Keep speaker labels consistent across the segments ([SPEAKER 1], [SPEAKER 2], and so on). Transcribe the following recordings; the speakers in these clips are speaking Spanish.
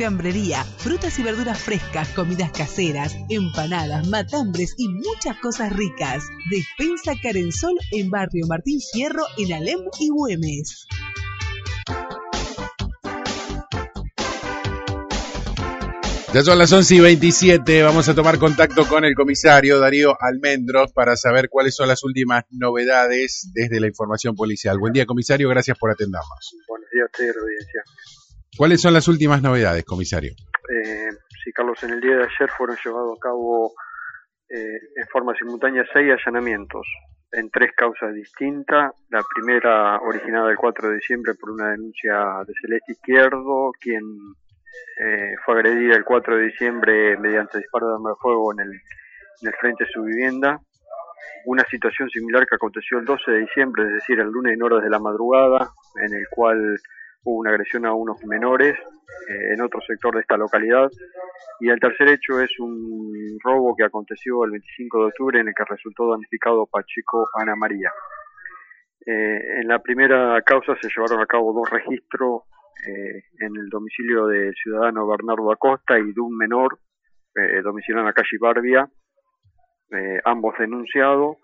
[SPEAKER 1] fiambrería, frutas y verduras frescas, comidas caseras, empanadas, matambres y muchas cosas ricas. Despensa Carensol en Barrio Martín Fierro en Alem y Güemes.
[SPEAKER 2] Ya son las 11 y 27, vamos a tomar contacto con el comisario Darío Almendros para saber cuáles son las últimas novedades desde la información policial. Buen día, comisario, gracias por atendernos.
[SPEAKER 3] Buenos días a usted, audiencia.
[SPEAKER 2] ¿Cuáles son las últimas novedades, comisario?
[SPEAKER 3] Eh, sí, Carlos, en el día de ayer fueron llevados a cabo eh, en forma simultánea seis allanamientos en tres causas distintas. La primera originada el 4 de diciembre por una denuncia de Celeste Izquierdo, quien eh, fue agredida el 4 de diciembre mediante disparo de arma de fuego en el, en el frente de su vivienda. Una situación similar que aconteció el 12 de diciembre, es decir, el lunes en horas de la madrugada, en el cual hubo una agresión a unos menores eh, en otro sector de esta localidad. Y el tercer hecho es un robo que aconteció el 25 de octubre en el que resultó damnificado Pacheco Ana María. Eh, en la primera causa se llevaron a cabo dos registros eh, en el domicilio del ciudadano Bernardo Acosta y de un menor eh, domiciliado en la calle Barbia, eh, ambos denunciados.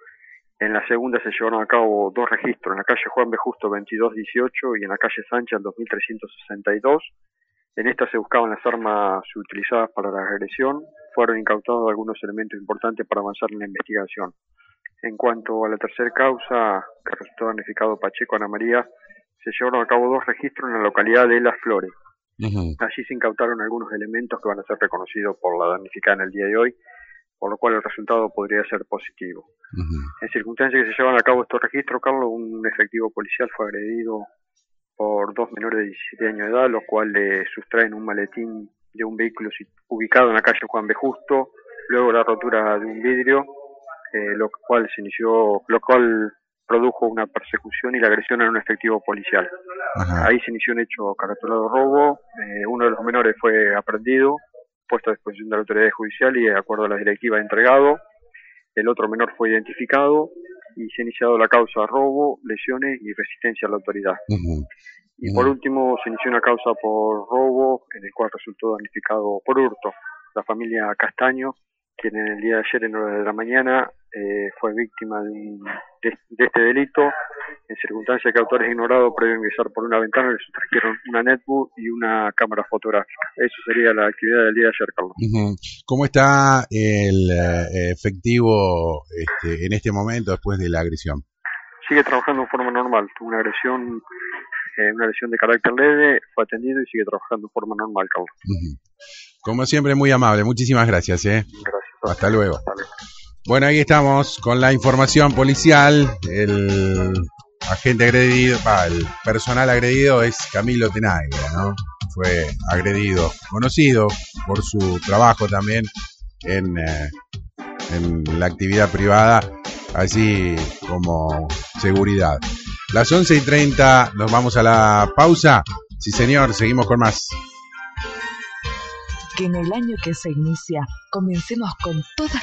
[SPEAKER 3] En la segunda se llevaron a cabo dos registros, en la calle Juan B. Justo 2218 y en la calle Sánchez 2362. En esta se buscaban las armas utilizadas para la agresión. Fueron incautados algunos elementos importantes para avanzar en la investigación. En cuanto a la tercera causa, que resultó damnificado Pacheco Ana María, se llevaron a cabo dos registros en la localidad de Las Flores. Allí se incautaron algunos elementos que van a ser reconocidos por la damnificada en el día de hoy, por lo cual el resultado podría ser positivo. En circunstancias que se llevan a cabo estos registros, Carlos, un efectivo policial fue agredido por dos menores de 17 años de edad, los cuales sustraen un maletín de un vehículo ubicado en la calle Juan B. Justo, luego la rotura de un vidrio, eh, lo cual se inició, lo cual produjo una persecución y la agresión a un efectivo policial.
[SPEAKER 2] Ajá.
[SPEAKER 3] Ahí se inició un hecho caratulado robo, eh, uno de los menores fue aprendido, puesto a disposición de la autoridad judicial y de acuerdo a la directiva entregado, el otro menor fue identificado y se ha iniciado la causa robo, lesiones y resistencia a la autoridad.
[SPEAKER 2] Ujú.
[SPEAKER 3] Y por último se inició una causa por robo, en el cual resultó damnificado por hurto. La familia Castaño, quien en el día de ayer, en horas de la mañana, eh, fue víctima de, un- de- de este delito, en circunstancias que autores ignorados, previo a ingresar por una ventana, le sustrajeron una netbook y una cámara fotográfica. Eso sería la actividad del día de ayer, Carlos.
[SPEAKER 2] ¿Cómo está el eh, efectivo este, en este momento después de la agresión?
[SPEAKER 3] Sigue trabajando en forma normal. Tuvo una agresión, eh, una agresión de carácter leve, fue atendido y sigue trabajando en forma normal, Carlos.
[SPEAKER 2] Como siempre, muy amable. Muchísimas gracias. ¿eh?
[SPEAKER 3] Gracias.
[SPEAKER 2] Hasta luego. Bueno, ahí estamos con la información policial. El agente agredido, el personal agredido es Camilo Tenaglia, ¿no? Fue agredido, conocido por su trabajo también en, eh, en la actividad privada, así como seguridad. Las 11 y 30, nos vamos a la pausa. Sí, señor, seguimos con más.
[SPEAKER 1] Que en el año que se inicia comencemos con todas